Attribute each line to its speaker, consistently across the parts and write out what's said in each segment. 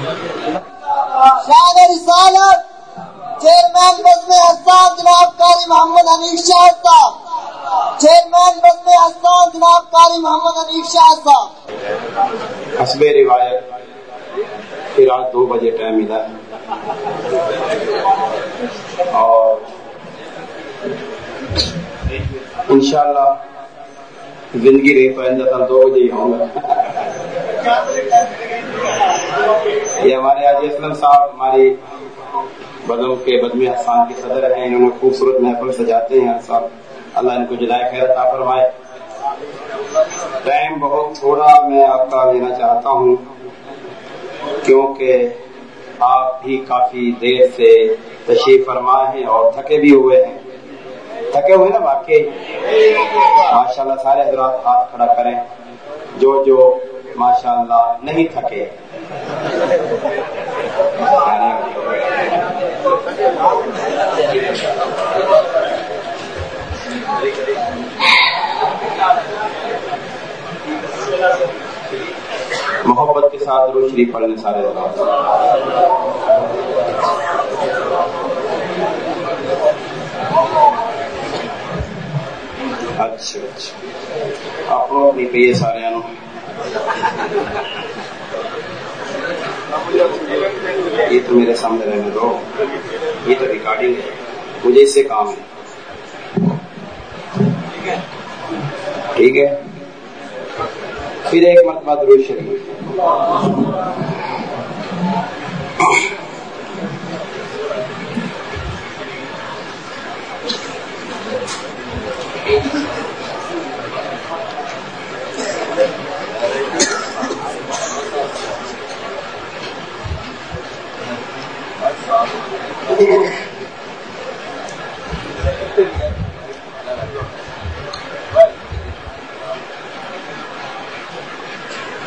Speaker 1: شاہ رسالت چیئرمین بزم حسان جناب قاری محمد حنیف شاہ صاحب۔ چیئرمین بزم حسان جناب قاری محمد حنیف شاہ صاحب۔
Speaker 2: حسب روایت پھر رات دو بجے ٹائم ملا۔ ہے اور انشاءاللہ زندگی رہی پائندہ تھا دو بجے ہی ہوں گا۔ یہ ہمارے حاجی اسلم صاحب، ہماری بدم کے بدمی حسان کے صدر ہیں، انہوں نے خوبصورت محفل سجاتے ہیں ہر سال اللہ ان کو جلائے خیر عطا فرمائے۔ ٹائم بہت تھوڑا میں آپ کا لینا چاہتا ہوں، کیونکہ آپ بھی کافی دیر سے تشریف فرما ہیں اور تھکے بھی ہوئے ہیں۔ تھکے ہوئے نا واقعی؟ ماشاء اللہ سارے حضرات ہاتھ کھڑا کریں۔ جو جو ماشاء اللہ نہیں تھکے۔ محبت کے ساتھ روز شریف پڑھنے سارے اچھا اچھا۔ آپ لوگ نہیں پہ سارے یہ تو میرے سامنے رہنے دو۔ یہ تو ریکارڈنگ ہے۔ مجھے اس سے کام ہے۔ ٹھیک ہے؟ پھر ایک مرتبہ درود شریف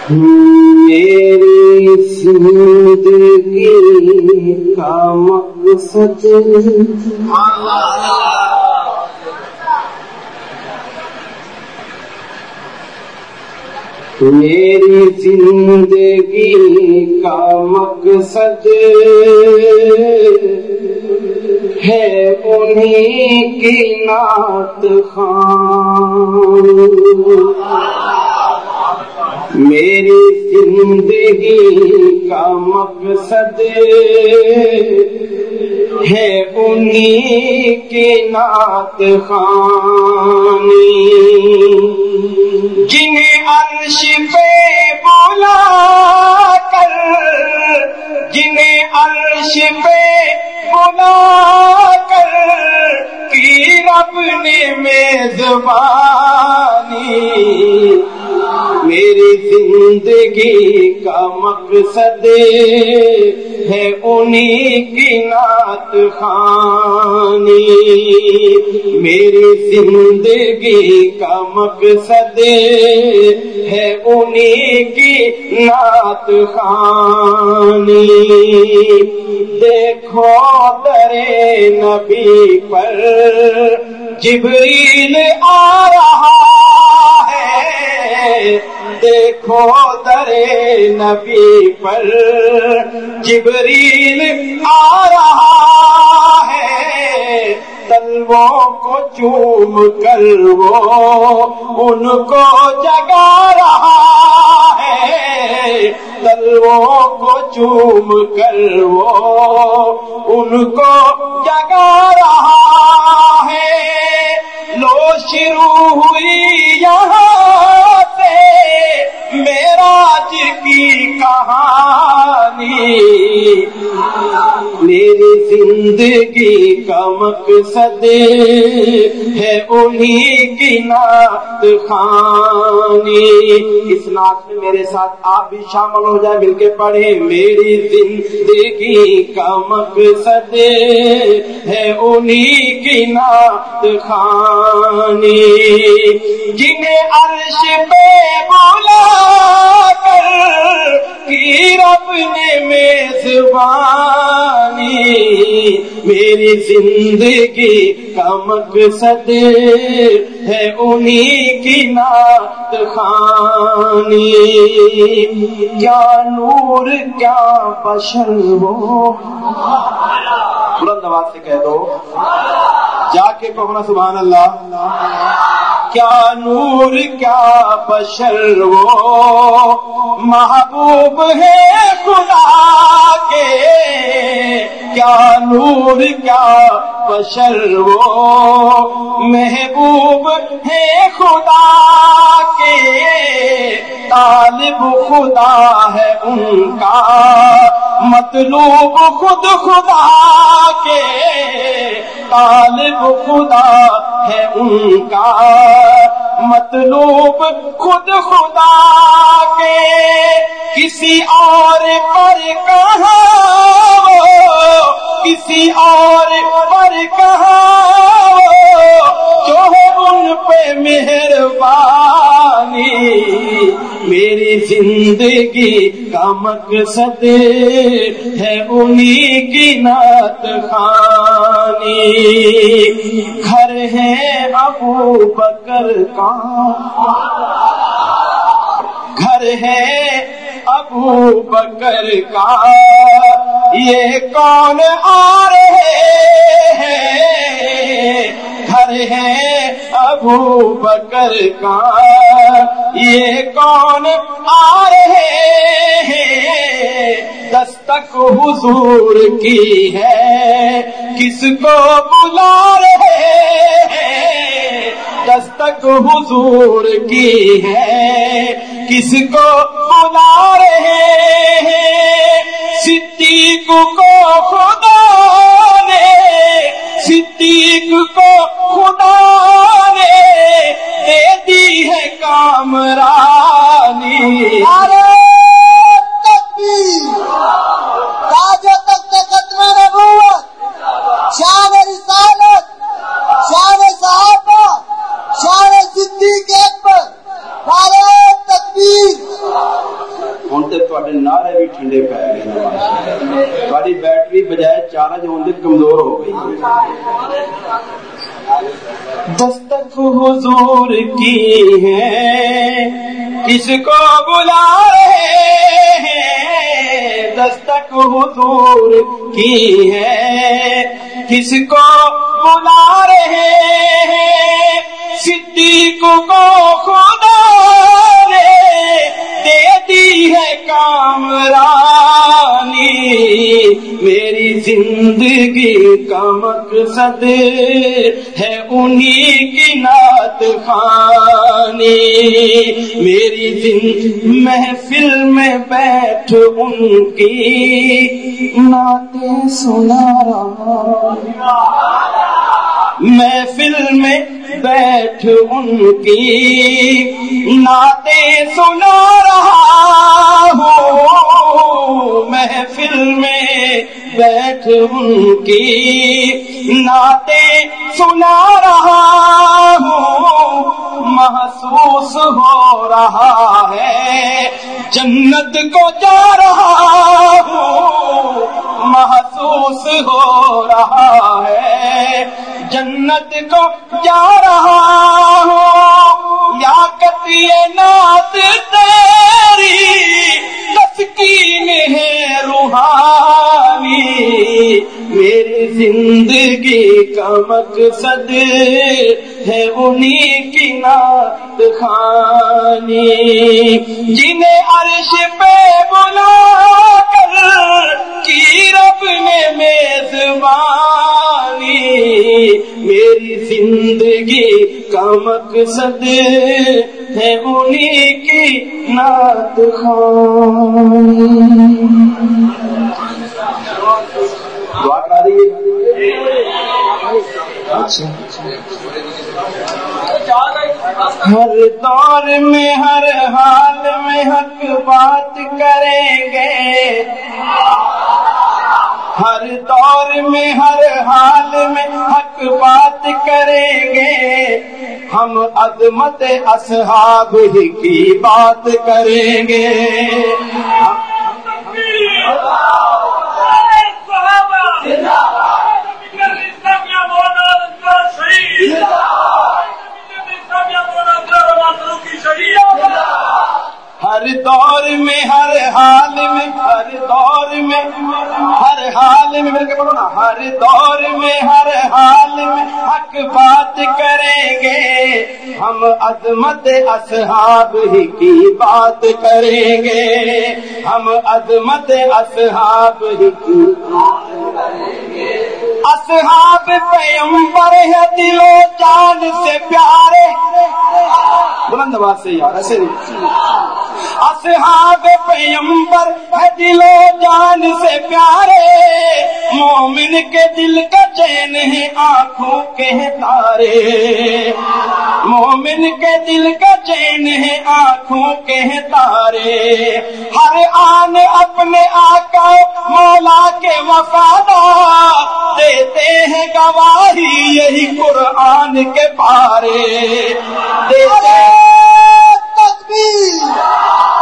Speaker 2: میری زندگی کا مقصد اللہ۔ میری زندگی کا مقصد ہے انہیں کی نعت خان۔ میری زندگی کا مقصد ہے انہیں کی نعت خانی۔ جنہیں عرش پہ بولا کر۔ جنہیں عرش پہ بولا کر۔ کی رب نے میزبانی میری زندگی کا مقصد ہے انہیں کی نعت خانی میری زندگی کا مقصد ہے انہیں کی نعت خانی دیکھو درے نبی پر جبریل آ رہا ہے۔ دیکھو درے نبی پر جبریل آ رہا ہے۔ تلووں کو چوم کر وہ ان کو جگا رہا ہے۔ تلووں کو چوم کر وہ ان کو جگا رہا ہے۔ لو شروع ہوئی یہاں۔ میراج کی کہانی۔ میری زندگی کا مقصد ہے انہیں کی نعت خانی اس نعت میں میرے ساتھ آپ بھی شامل ہو جائے مل کے پڑھے میری زندگی کا مقصد ہے انہیں کی نعت خانی جنہیں عرش پہ بولا کر کی رب نے میزبانی میری زندگی کا مقصد ہے انہی کی نعت خانی کیا نور، کیا بشر وہ؟
Speaker 3: بلند آواز سے کہہ دو۔ جا کے کہنا سبحان اللہ۔
Speaker 2: کیا نور، کیا بشر وہ؟ محبوب ہے خدا کے۔ کیا نور، کیا بشر وہ؟ محبوب ہے خدا کے۔ طالب خدا ہے ان کا۔ مطلوب خود خدا کے۔ طالب خدا ہے ان کا۔ مطلوب خود خدا کے کسی اور پر کہاں کسی اور پر کہاں جو ہے ان پہ مہربانی، میری زندگی کا مقصد ہے انہی کی نعت خانی گھر ہے ابو بکر کا۔ گھر ہے ابو بکر کا۔ یہ کون آ رہے ہیں گھر ہے ابو بکر کا۔ یہ کون آ رہے ہیں دستک حضور کی ہے۔ کس کو بلا رہے ہیں؟ دستک حضور کی ہے۔ کس کو بلا رہے ہیں؟ صدیق کو خدا کو بلا رہے ہیں، دستک حضور کی ہے۔ کس کو بلا رہے ہیں؟ صدیق کو خدا نے دے دی ہے کامرانی۔ میری زندگی کا مقصد ہے محفل میں بیٹھ ان کی نعتیں سنا رہا۔ محفل میں بیٹھ ان کی نعتیں سنا رہا ہوں۔ محفل میں بیٹھ ان کی نعتیں سنا رہا ہوں۔ محسوس ہو رہا ہے جنت کو جا رہا ہوں۔ محسوس ہو رہا ہے جنت کو جا رہا ہوں۔ یا کتی نات تیری تسکین ہے روحانی۔ میری زندگی کا مقصد ہے انہی کی نعت خانی جنہیں عرش پہ بلا کر کی رب نے میزبانی میری زندگی کا مقصد ہے انہی کی نعت خانی
Speaker 3: اچھا۔
Speaker 2: ہر دور میں، ہر حال میں حق بات کریں گے۔ ہر دور میں ہر حال میں حق بات کریں گے ہم عظمت اصحاب ہی کی بات کریں گے دور میں، ہر حال میں، ہر دور میں، ہر حال میں، میرے بولو نا، ہر دور میں، ہر حال میں حق بات کریں گے۔ ہم عظمت اصحاب ہی کی بات کریں گے۔ ہم عظمت اصحاب ہی کی بات کریں گے۔ اصحاب پیمبر ہے، دل و جان سے پیارے۔ بلند باز سے یار، ایسے نہیں۔ اصحاب پیمبر ہے دل و جان سے پیارے۔ مومن کے دل کا چین ہے آنکھوں کے تارے۔ مومن کے دل کا چین ہے آنکھوں کے تارے۔ ہر آن اپنے آقا مولا کے وفادار دیتے ہیں گواہی یہی قرآن کے پارے۔ دیتے
Speaker 1: تکبیر۔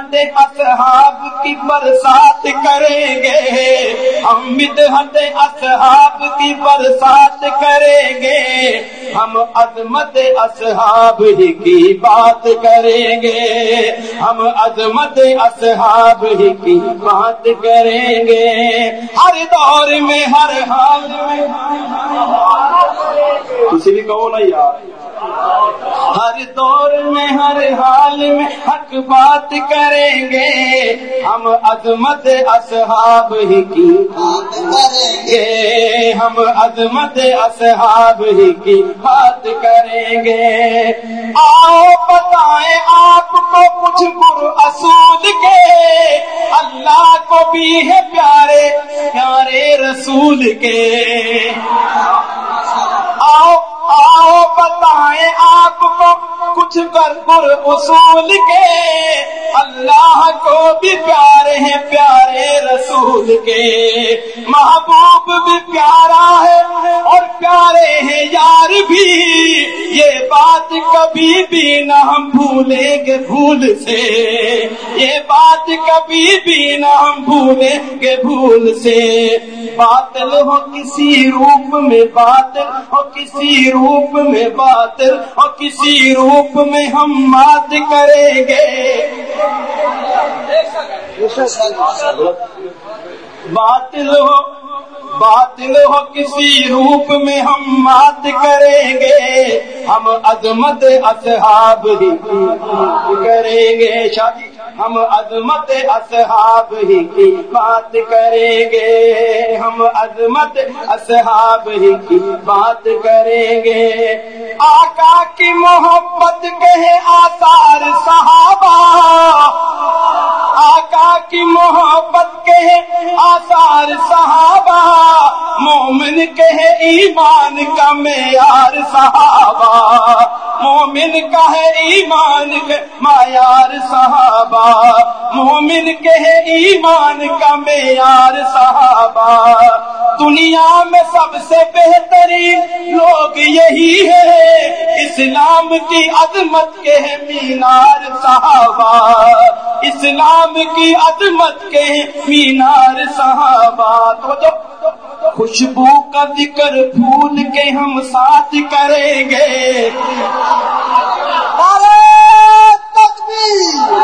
Speaker 2: مدحت اصحاب کی برسات کریں گے۔ ہم مدحت اصحاب کی برسات کریں گے۔ ہم عظمت اصحاب ہی کی بات کریں گے۔ ہم عظمت اصحاب ہی کی بات کریں گے۔ ہر دور میں، ہر حال میں۔ کسی بھی کہو نا یار۔ ہر دور میں، ہر حال میں حق بات کریں گے۔ ہم عظمت اصحاب ہی کی
Speaker 1: بات کریں گے۔
Speaker 2: ہم عظمت اصحاب ہی کی بات کریں گے۔ آؤ بتائیں آپ کو کچھ گر اصول کے۔ اللہ کو بھی ہے پیارے پیارے رسول کے۔ آؤ بتائیں آپ کو کچھ کر اصول کے۔ اللہ کو بھی پیارے ہیں پیارے رسول کے۔ محبوب بھی پیارا ہے اور پیارے ہیں یار بھی۔ یہ بات کبھی بھی نہ ہم بھولیں گے بھول سے۔ یہ بات کبھی بھی نہ ہم بھولیں گے بھول سے۔ باطل ہو کسی روپ میں، باطل ہو کسی روپ روپ میں باطل ہو کسی روپ میں ہم بات کریں گے۔ باطل ہو باطل ہو، کسی روپ میں ہم بات کریں گے۔ ہم عظمت اصحاب ہی کریں گے۔ شادی جی، ہم عظمت اصحاب ہی کی بات کریں گے، ہم عظمت اصحاب ہی کی بات کریں گے۔ آقا کی محبت کے آثار صحابہ۔ آقا کی محبت کے آثار صحابہ۔ مومن کے ایمان کا معیار صحابہ۔ مومن کا ہے ایمان معیار صحابہ۔ مومن کے ایمان کا معیار صحابہ۔ دنیا میں سب سے بہترین لوگ یہی ہے اسلام کی عظمت کے ہیں مینار صحابہ۔ اسلام کی عظمت کے ہیں مینار صحابہ۔ تو جو خوشبو کا ذکر بھول کے ہم ساتھ کریں گے۔
Speaker 1: تکبیر۔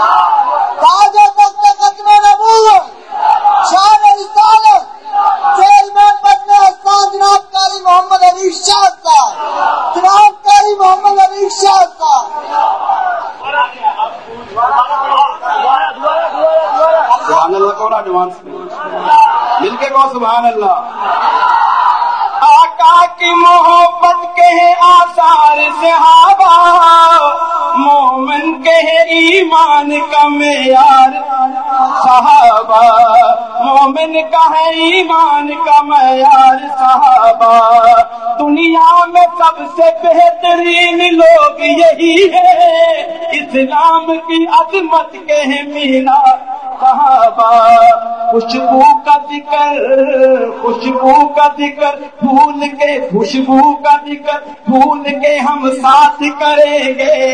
Speaker 1: تاج تخت ختم نبوت شان رسالت چیئرمین جناب قاری محمد علی شاہ صاحب۔ جناب قاری محمد علی شاہ صاحب۔
Speaker 2: سبحان اللہ کون ایڈوانس؟ مل کے کہو سبحان اللہ۔ آقا کی محبت کے ہیں آثار صحابہ مومن کے ہیں ایمان کا معیار۔ مومن کا ہے ایمان کا معیار صحابہ۔ دنیا میں سب سے بہترین لوگ یہی ہے اسلام کی عظمت کے ہیں مینار صحابہ، خوشبو کا ذکر، خوشبو کا ذکر پھول کے خوشبو کا ذکر پھول کے ہم ساتھ کریں گے،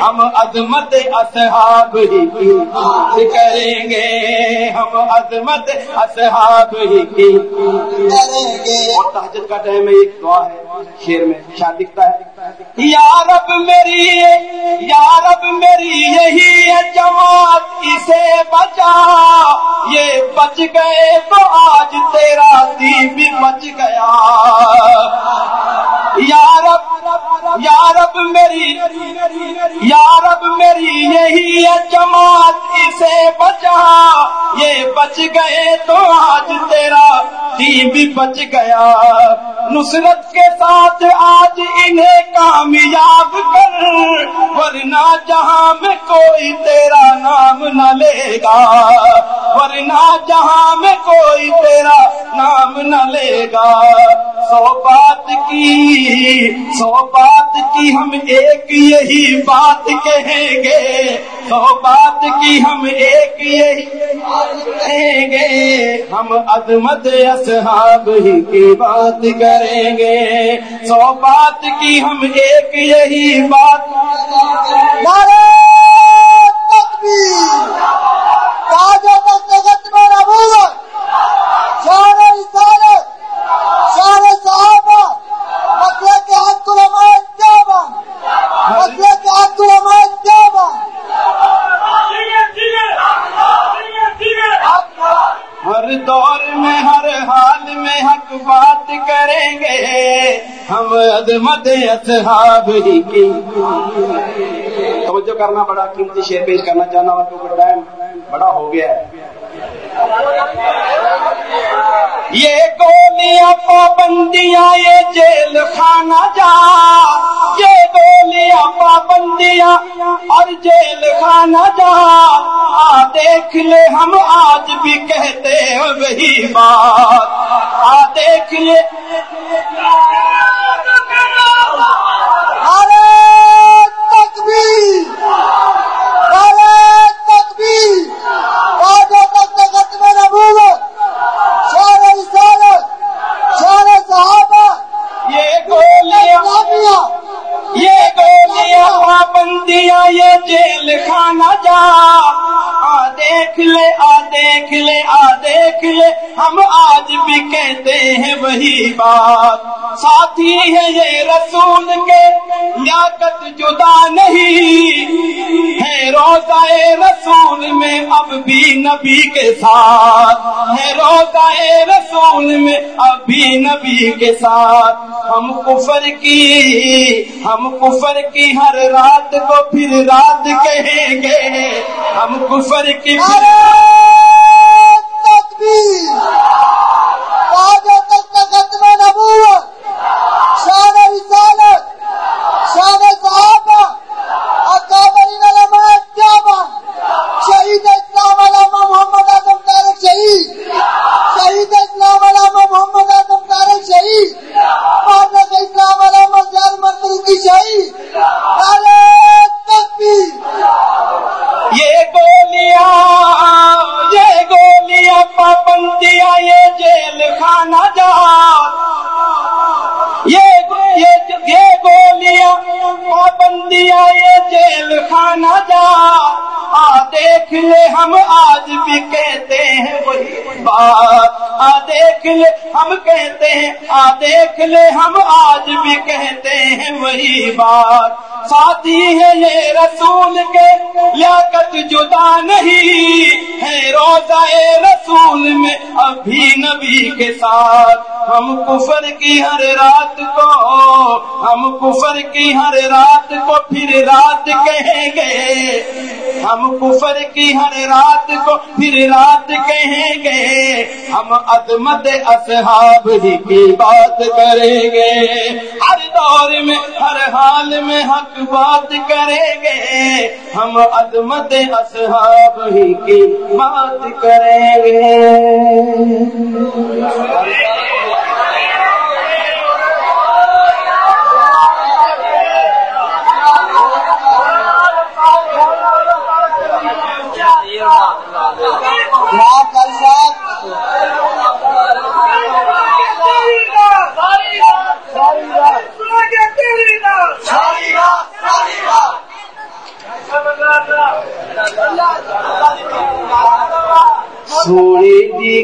Speaker 2: ہم عظمت اصحاب ہی کی کریں گے، ہم عظمت اصحاب ہی کی
Speaker 1: کریں گے۔
Speaker 3: اور تحجد کا ٹائم میں ایک دعا ہے شیر میں شاید دکھتا ہے۔
Speaker 2: یا رب میری یا رب میری یہی ہے جماعت، اسے بچا یہ بچ گئے تو آج تیرا دی بھی بچ گیا۔ یا رب یا رب میری، یا رب میری یہی ہے جماعت، اسے بچا۔ یہ بچ گئے تو آج تیرا دی بھی بچ گیا۔ نصرت کے ساتھ آج انہیں کامیاب کر، ورنہ جہاں میں کوئی تیرا نام نہ لے گا۔ ورنہ جہاں میں کوئی تیرا نام نہ لے گا۔ سو بات کی، سو بات کی ہم ایک یہی بات کہیں گے۔ سو بات کی ہم ایک یہی بات کہیں گے۔ ہم عظمت اصحاب ہی کی بات کریں گے۔ سو بات کی ہم ایک یہی بات۔
Speaker 1: تکبیر۔ نبوت شان رسالت شان صحابہ مسئلہ کے حق علماء اتباع مسئلہ کے حق علماء اتباع
Speaker 2: ہر دور میں، ہر حال میں حق بات کریں گے۔ ہم عظمت اصحاب ہی کی۔
Speaker 3: توجہ کرنا بڑا قیمتی شیر پیش کرنا چاہنا ہوں ٹائم بڑا ہو گیا ہے۔
Speaker 2: یہ گولیاں پابندیاں، یہ جیل خانہ جا۔ یہ گولیاں پابندیاں اور جیل خانہ جا۔ آ دیکھ لے ہم آج بھی کہتے ہیں وہی بات۔ آ دیکھ لے۔ کے ساتھ ہم کفر کی، ہم کفر کی ہر رات کو پھر رات کہیں گے، ہم کفر کی پھر ساتھی ہے یہ رسول کے، لیاقت جدا نہیں ہے روزہ رسول میں ابھی نبی کے ساتھ۔ ہم کفر کی ہر رات کو، ہم کفر کی ہر رات کو پھر رات کہیں گے۔ ہم کفر کی ہر رات کو پھر رات کہیں گے۔ ہم عظمت اصحاب ہی کی بات کریں گے۔ ہر دور میں، ہر حال میں حق بات کریں گے۔ ہم عظمت اصحاب ہی کی بات کریں گے۔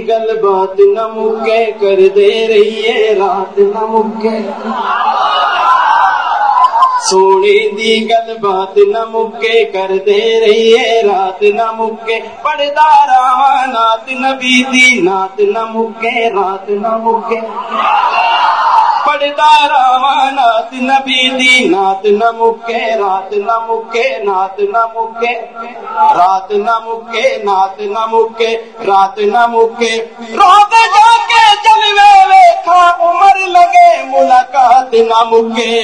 Speaker 2: گل بات نہ مکے کر دے رہی ہے رات نہ مکے۔ سونے دی گل بات نہ مکے کر دے رہی ہے رات نہ مکے۔ پڑھتا رہا نات نبی دی نات نہ مکے، رات نہ مکے۔ پڑھتا رہا نات نبی دی۔ نات نہ مکے، رات نہ مکے نات نہ مکے۔ رات نہ مکے نات نہ مکے، رات نہ مکے۔ رات جا کے جلوے ویکھا، عمر لگے، ملاقات نہ مکے۔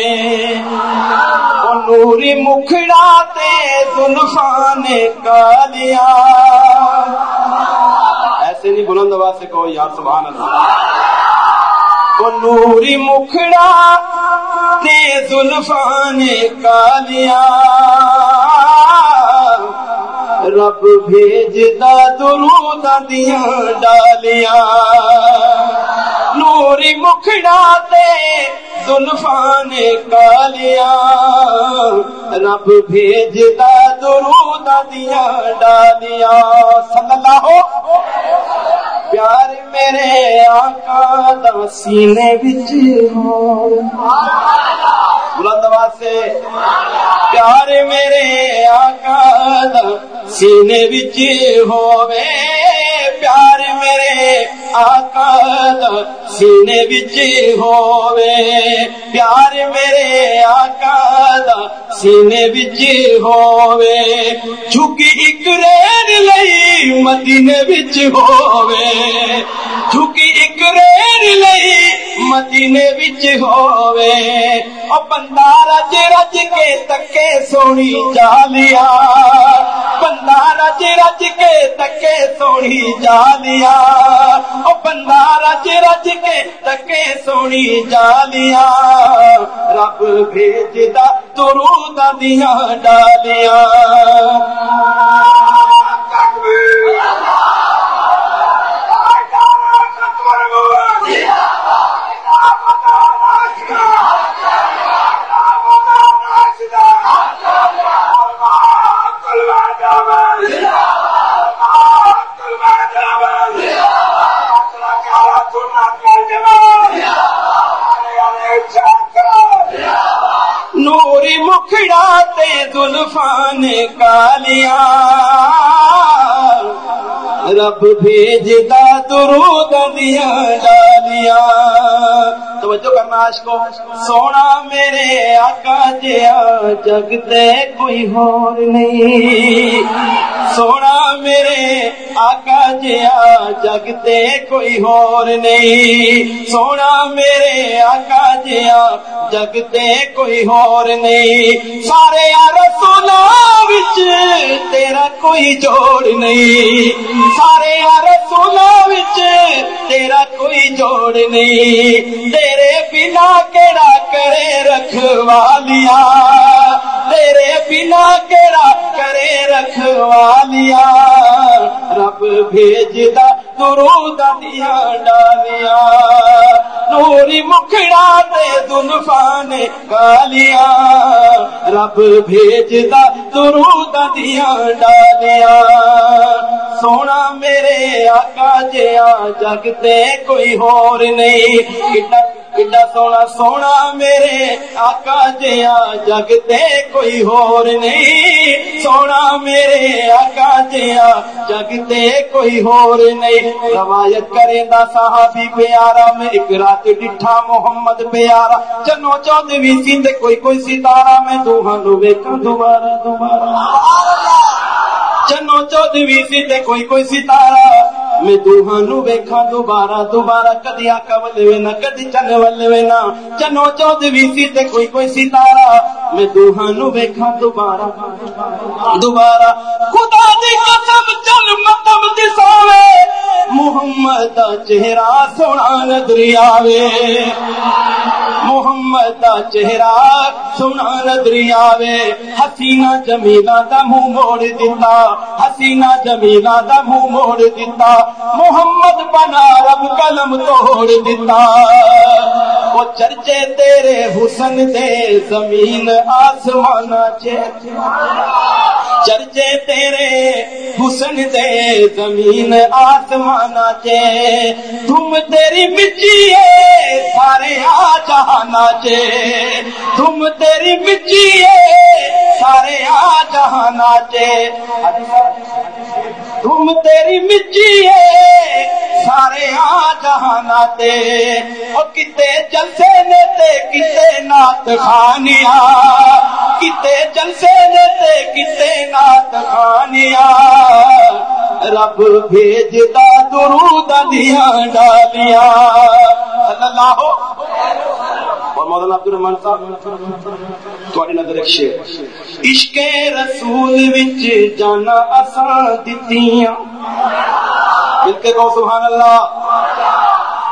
Speaker 2: او نوری مکھڑا تے زلفان کالیا۔ ایسے نہیں بلند آواز سے کہو یار سبحان اللہ۔ وہ نوری مکھڑا تے زلفان کالیا۔ رب بھیجدا درود دیاں ڈالیاں نوری مکھڑا تے زلفان کالیا۔ رب بھیجدا درود دیاں ڈالیاں صلی اللہ یار میرے آقا دا سینے بچ ہو بلند آواز سے۔ پیار میرے آقا دا سینے بچ ہوے میرے آقا دا سینے بچ ہووے پیار میرے آقا دا سینے بچ ہووے جھکی اک رین لئی مدینے بچ ہووے جھکی اک رین لئی مدینے وچ ہووے او بندہ رج رج کے تکے سونی جالیا بندہ رج رج کے تکے سونی جالیا او بندہ رج رج کے تکے سونی جالیا رب بھیجدا درود دیاں ڈالیاں نوری نکالیا رب بھیجتا درود دیا ڈالیا توجہ کرنا عاشقو سونا میرے آقا جیا، جگتے کوئی ہور نہیں۔ سونا میرے آقا جیا، جگ تے کوئی اور نہیں۔ سونا میرے آقا جیا، جگ تے کوئی اور نہیں۔ سارے رسولاں وچ تیرا کوئی جوڑ نہیں۔ سارے رسولاں وچ تیرا کوئی جوڑ نہیں۔ تیرے بنا کیڑا کرے رکھوالیا تیرے بنا کیڑا کرے رکھوالیا رب بھیجدا درود دیا ڈالیا نوری مکھڑا تے زلفان کالیا رب بھیجدا درود دیا ڈالیا سونا میرے آقا جیا، جگ تے کوئی ہور نہیں۔ کڈا سونا سونا میرے آقا جیا جگ تے کوئی ہور نہیں سونا میرے آقا جیا جگ تے کوئی ہور نہیں روایت کرے دا صحابی پیارا میں ایک رات ڈٹھا محمد پیارا چنو چودوی سندھ کوئی کوئی ستارہ میں دوہاں نو ویکھاں دوبارہ دوبارہ سبحان اللہ چنو چودوی سی تے کوئی کوئی ستارہ میں دوہانو ویکھاں دوبارہ دوبارہ کدی آقا ولے وینا کدی چن ولے وینا چنو چودوی سی تے کوئی کوئی ستارہ۔ میں دوہانو ویکھاں دوبارہ دوبارہ۔ خدا دی قسم، چل مطلب دساوے محمد دا چہرہ سونا نظر آوے۔ محمد دا چہرہ، سونا نظری آوے حسینہ جمیلہ دا منہ موڑ دیتا حسینہ جمیلہ دا منہ موڑ دیتا محمد بنا رب قلم توڑ دیتا وہ چرچے تیرے حسن دے زمین آسمان چے چرچے تیرے حسن دے زمین آسمان چے تم تیری مچی ہے، سارے آ جہانا چے تم تیری مچی ہے، سارے آ جہانا تم تیری مچی ہے، سارے آ جہانا تے او کتے جلسے نے تے کتے نات خانیا کتے جلسے نے تے کتے نات خانیا رب بھیجدا درود دیا ڈالیا اللہ مولانا عبد الرحمان صاحب تھوڑی نظر ایک شعر۔ عشق رسول وچ جانا اساں دتیاں۔ مل کے کہو سبحان اللہ۔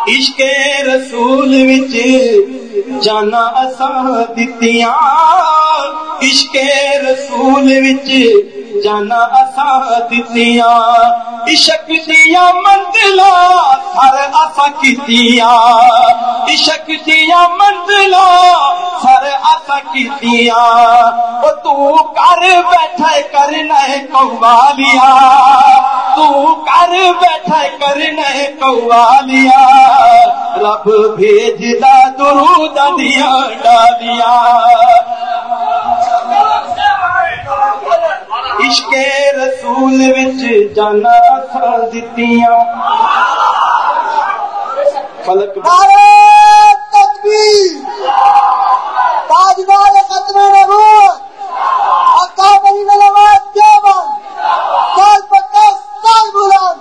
Speaker 2: عشق رسول وچ جانا اساں دتیاں۔ عشق رسول وچ جانا اساں دتیاں عشق دیا منزلا ہر اسا کیتیاں۔ عشق دیا منزلا ہر اسا کیتیاں۔ او تو کر بیٹھے کرنا قوالیا تو کر بیٹھے کرنا قوالیا رب بھیجدا درود دیا ڈالیا عشق رسول وچ جانا تھا دتیاں۔ فلک
Speaker 1: نعرہ تکبیر۔ تاجدار ختم نبوت اکابرین علامات دیوبند سال پکا سال بلند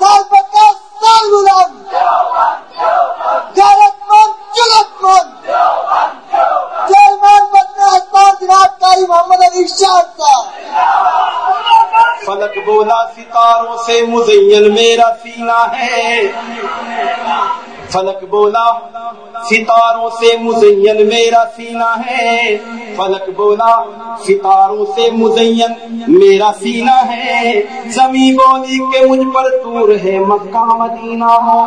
Speaker 1: سال پکا سال بلند غیرت مند جرت مند چیئرمین بدن حسان جناب کاری محمد علی شاہ صاحب
Speaker 2: فلک بولا ستاروں سے مزین میرا سینہ ہے۔ فلک بولا، ستاروں سے مزین میرا سینہ ہے۔ فلک بولا، ستاروں سے مزین میرا سینہ ہے۔ زمین بولی کہ مجھ پر دور ہے مکہ مدینہ۔ ہو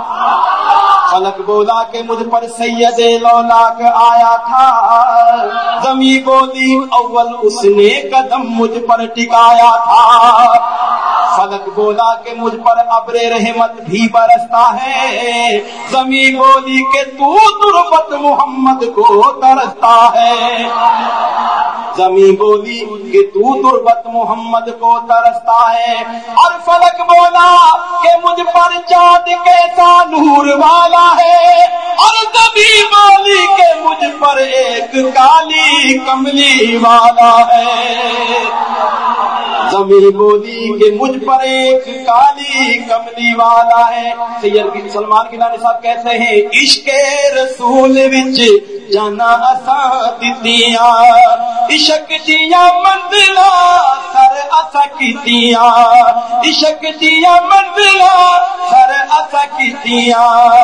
Speaker 2: فلک بولا کہ مجھ پر سید لولاک آیا تھا۔ زمین بولی، اول اس نے قدم مجھ پر ٹکایا تھا۔ فلک بولا کہ مجھ پر ابر رحمت بھی برستا ہے۔ زمین بولی کہ تو تربت محمد کو ترستا ہے۔ زمین بولی کہ تو تربت محمد کو ترستا ہے۔ اور فلک بولا کہ مجھ پر چاند کیسا نور والا ہے۔ اور زمین بولی کہ مجھ پر ایک کالی کملی والا ہے۔ زمین بولی کہ مجھ پر ایک کالی کملی والا ہے۔ سید سلمان کی نانی صاحب کہتے ہیں، عشق رسول وچ جانا اساں دتیاں، عشق دیا منزلا سر اسا کیتیاں، عشق دیا منزلا سر اسا کیتیاں۔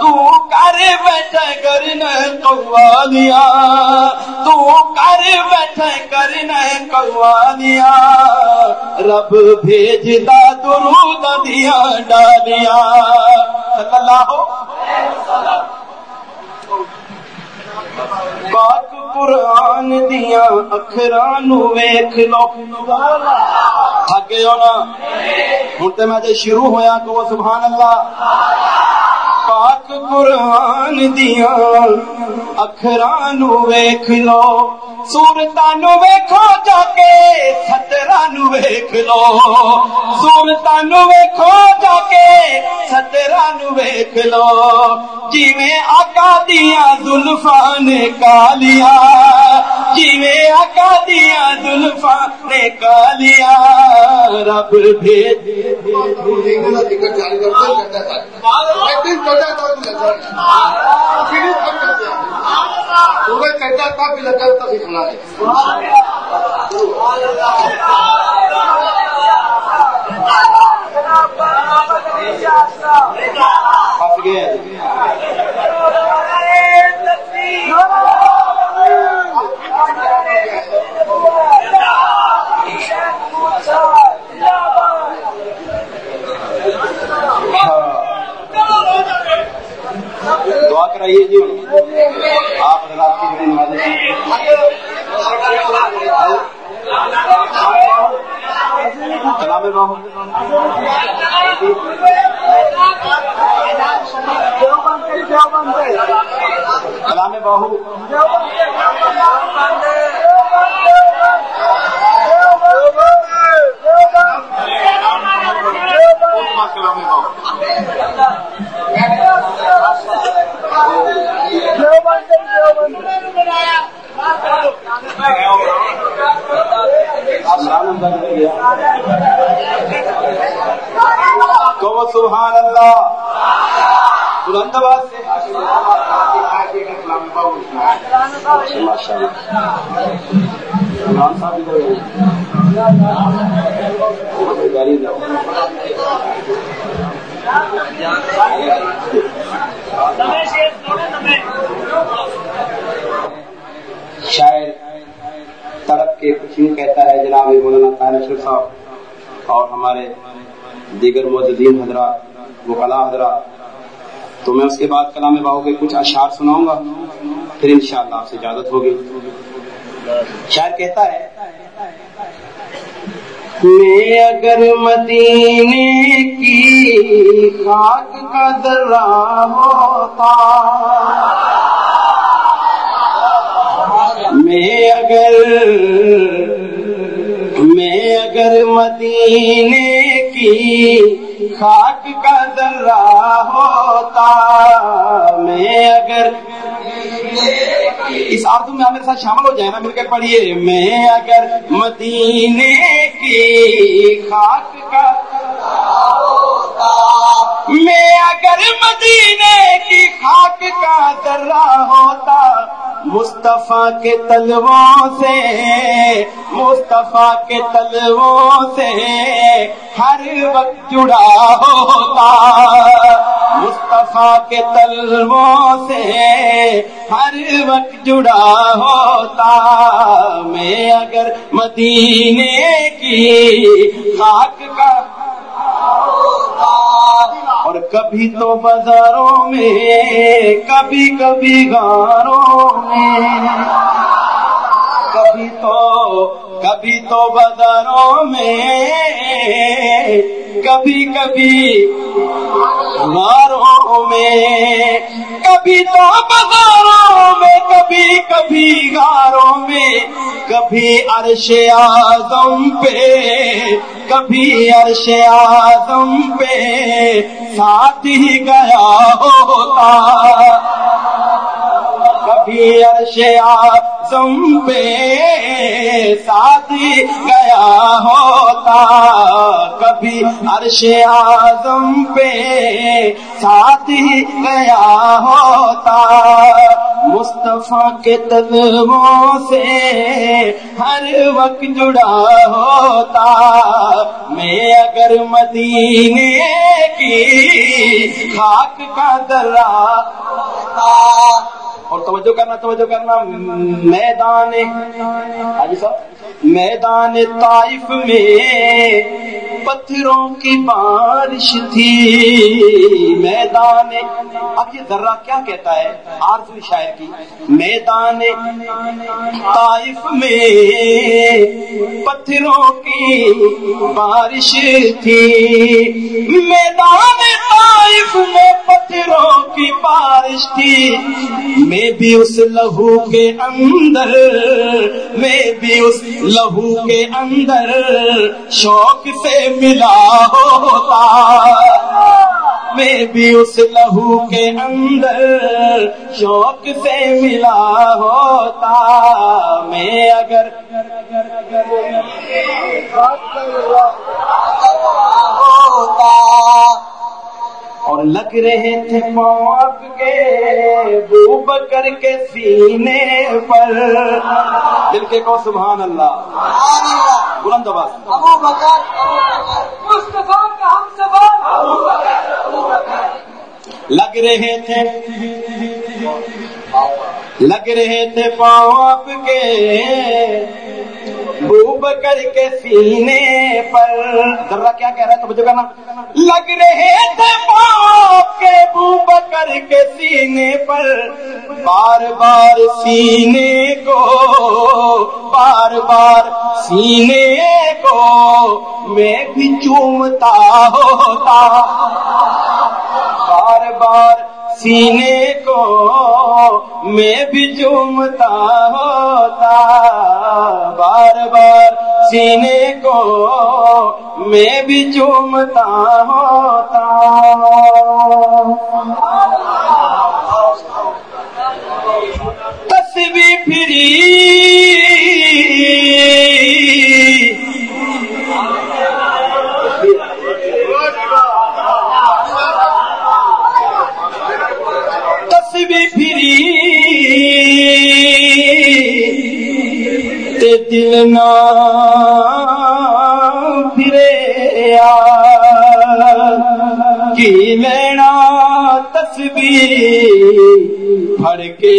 Speaker 2: تو کر بیٹھے کرنا قوالیاں، تو کر بیٹھے کرنا قوالیاں۔ رب بھیجدا درود دیا ڈالیا صلی اللہ پاک قرآن دیا اکھران ویکھ لو۔ تھکے ہو نا؟ ہوں تو میں شروع ہویا تو سبحان اللہ۔ پاک قرآن دیا۔ اکھران ویکھ لو سورتان ویکھو جا کے ستران ویکھ لو۔ سورتان ویکھو جا کے ستران ویکھ لو۔ جیویں آقا دیا زلفاں نے کالیا دیا زلفاں نے کالیا رب بھیج پھنس گئے۔ چاہیے جی۔ آپ رات کی بڑی نوازش کلام باہو کلام باہو کلام باہو تو سبحان اللہ. بلند آواز سے ماشاء شاعر تڑپ کے کچھ یوں کہتا ہے جناب مولانا طاہر صاحب اور ہمارے دیگر معززین حضرات وکلا حضرات، تو میں اس کے بعد کلام باہو کے کچھ اشعار سناؤں گا، پھر انشاءاللہ آپ سے اجازت ہوگی۔ شاعر کہتا ہے، میں اگر مدینے کی خاک کا ذرہ ہوتا، میں اگر میں اگر مدینے خاک کا ذرہ ہوتا میں اگر اس آردو میں میرے ساتھ شامل ہو جائے نا، مل کے پڑھیے۔ میں اگر مدینے کی خاک کا میں اگر مدینے کی خاک کا ذرہ ہوتا، مصطفیٰ کے تلووں سے، مصطفیٰ کے تلووں سے ہر وقت جڑا ہوتا مصطفیٰ کے تلووں سے ہر وقت جڑا ہوتا میں اگر مدینے کی خاک کا اور کبھی تو بازاروں میں، کبھی کبھی گاروں میں، کبھی تو کبھی تو بازاروں میں، کبھی کبھی غاروں میں، کبھی تو بازاروں میں، کبھی کبھی غاروں میں، کبھی عرش اعظم پہ، کبھی عرش اعظم پہ ساتھ ہی گیا ہوتا۔ کبھی عرش اعظم پہ ساتھ گیا ہوتا۔ کبھی عرش اعظم پہ ساتھ ہی گیا ہوتا۔ مصطفیٰ کے تدبوں سے ہر وقت جڑا ہوتا۔ میں اگر مدینے کی خاک کا درا اور توجہ کرنا توجہ کرنا، میدان حاجی صاحب، میدان طائف میں پتھروں کی بارش تھی۔ میدان، اب یہ ذرہ کیا کہتا ہے؟ آرزو شاعر کی۔ میدان طائف میں پتھروں کی بارش تھی۔ میدان طائف میں پتھروں کی بارش تھی۔ میں بھی اس لہو کے اندر، میں بھی اس لہو کے اندر شوق سے ملا ہوتا۔ میں بھی اس لہو کے اندر شوق سے ملا ہوتا۔ میں اگر ہوتا۔ اور لگ رہے تھے موت کے بو بکر کے سینے پر۔ دل کے کو سبحان اللہ۔ بلند آواز۔
Speaker 1: ابو بکر
Speaker 4: مصطفیٰ کا ہم
Speaker 2: لگ رہے تھے۔ لگ رہے تھے پاؤں آپ کے بکر کے سینے پر۔ ذرا کیا کہہ رہا ہے؟ تو مجھے کہنا لگ رہے تھے کے بو بکر کے سینے پر۔ بار بار سینے کو، بار بار سینے کو میں بھی چومتا ہوتا۔ بار بار سینے کو میں بھی چومتا ہوتا، بار بار سینے کو میں بھی چومتا ہوتا۔ تصویر پھری تصویر پھری تے دل نہ پھرے کی لینا تسبیح پھڑ کے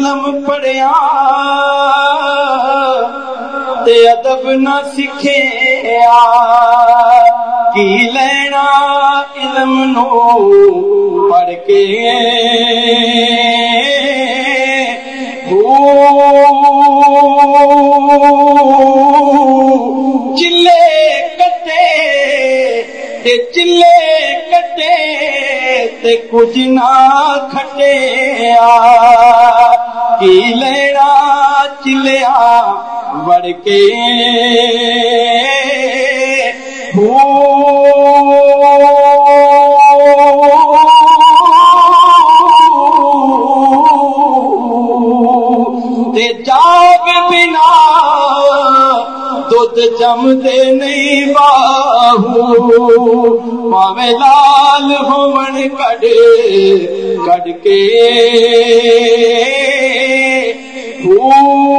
Speaker 2: علم پڑیا تے ادب نہ سکھیا۔ کی لینا علم نو پڑھ کے چلے کٹے تے چلے کٹے تے کچھ نہ کھٹے کی چلیا بڑھ کے جاگ بنا دودھ جم نہیں باہو پاوے لال ہون کڈ کڈ کے پیر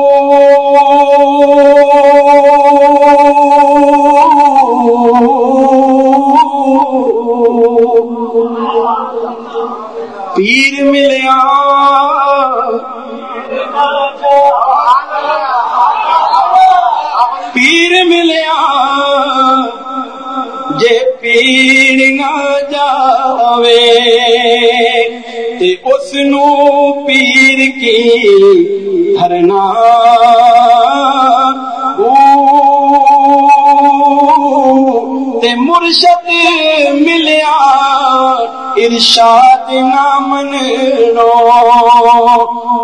Speaker 2: ارشاد نہ منو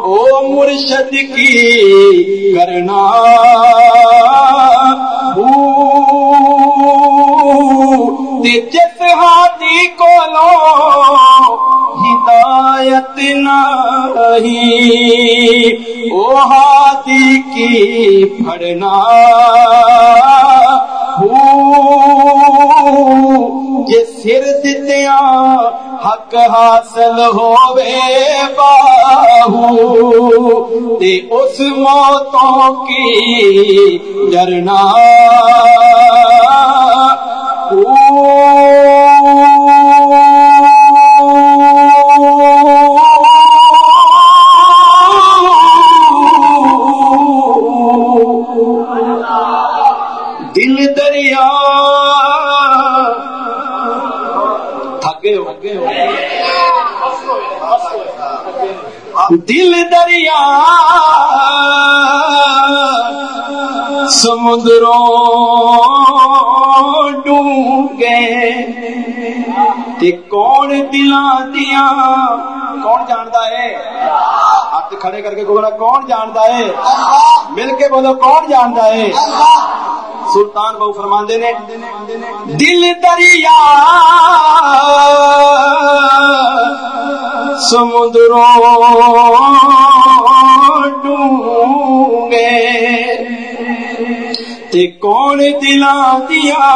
Speaker 2: او مرشد کی کرنا۔ جس ہاتھی کو لو ہدایت نہیں او ہاتھی کی پھڑنا۔ جے سر دتیاں حق حاصل ہووے باہو۔ تے اس موتوں کی ڈرنا دل دریا سمندروں ڈونگے تے کون دلاں دیاں؟ کون جاندا ہے؟ ہاتھ کھڑے کر کے بولا کون جاندا ہے؟ مل کے بولو، کون جاندا ہے؟ سلطان بہو فرماندے نے، دل دریا سمندروں ڈونگے تے کون دلاں دیا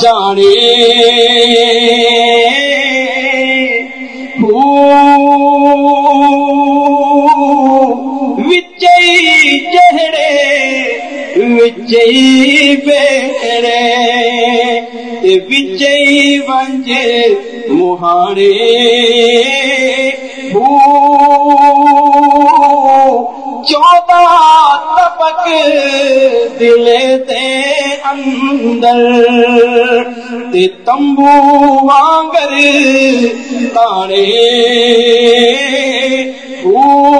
Speaker 2: جانے۔ وچئی جہڑے وچئی بیڑے تے وچئی مہاڑے چودہ تپک دل دے اندر تے تمبو وانگر ہو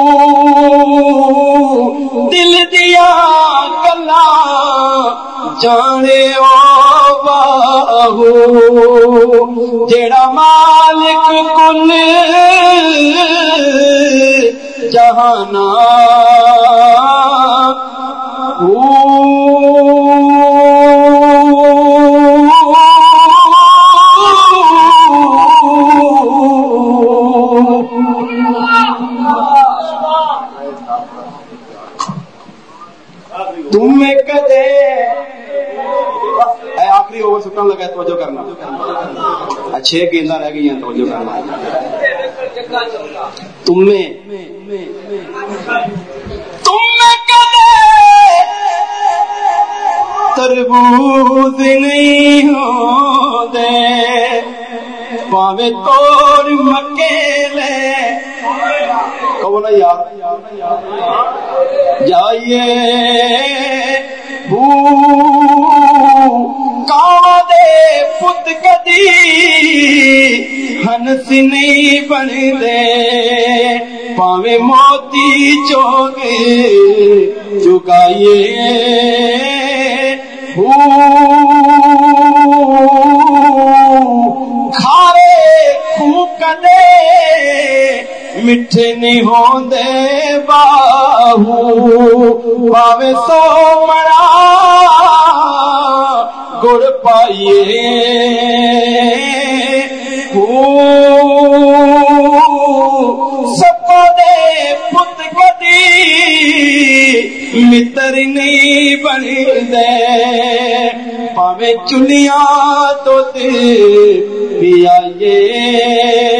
Speaker 2: آخری اوور سٹن لگا توجہ کرنا۔ چھ گیندہ رہ گئی ہیں توجہ کرنا۔ تمہیں تم تربوز نہیں ہو دے پاوے توڑ مکیلے۔ کہو نا یار؟ جائیے۔ دے پت کدی ہنس نہیں بن دے پاوے موتی چوگ چکائیے۔ کھارے خو کدے میٹھے نہیں ہوندے باہو پاوے سو مرا گڑ پائیے سپا دے پت کدی متر نہیں بنی دے پاوے چنیا تو دے پیا یہ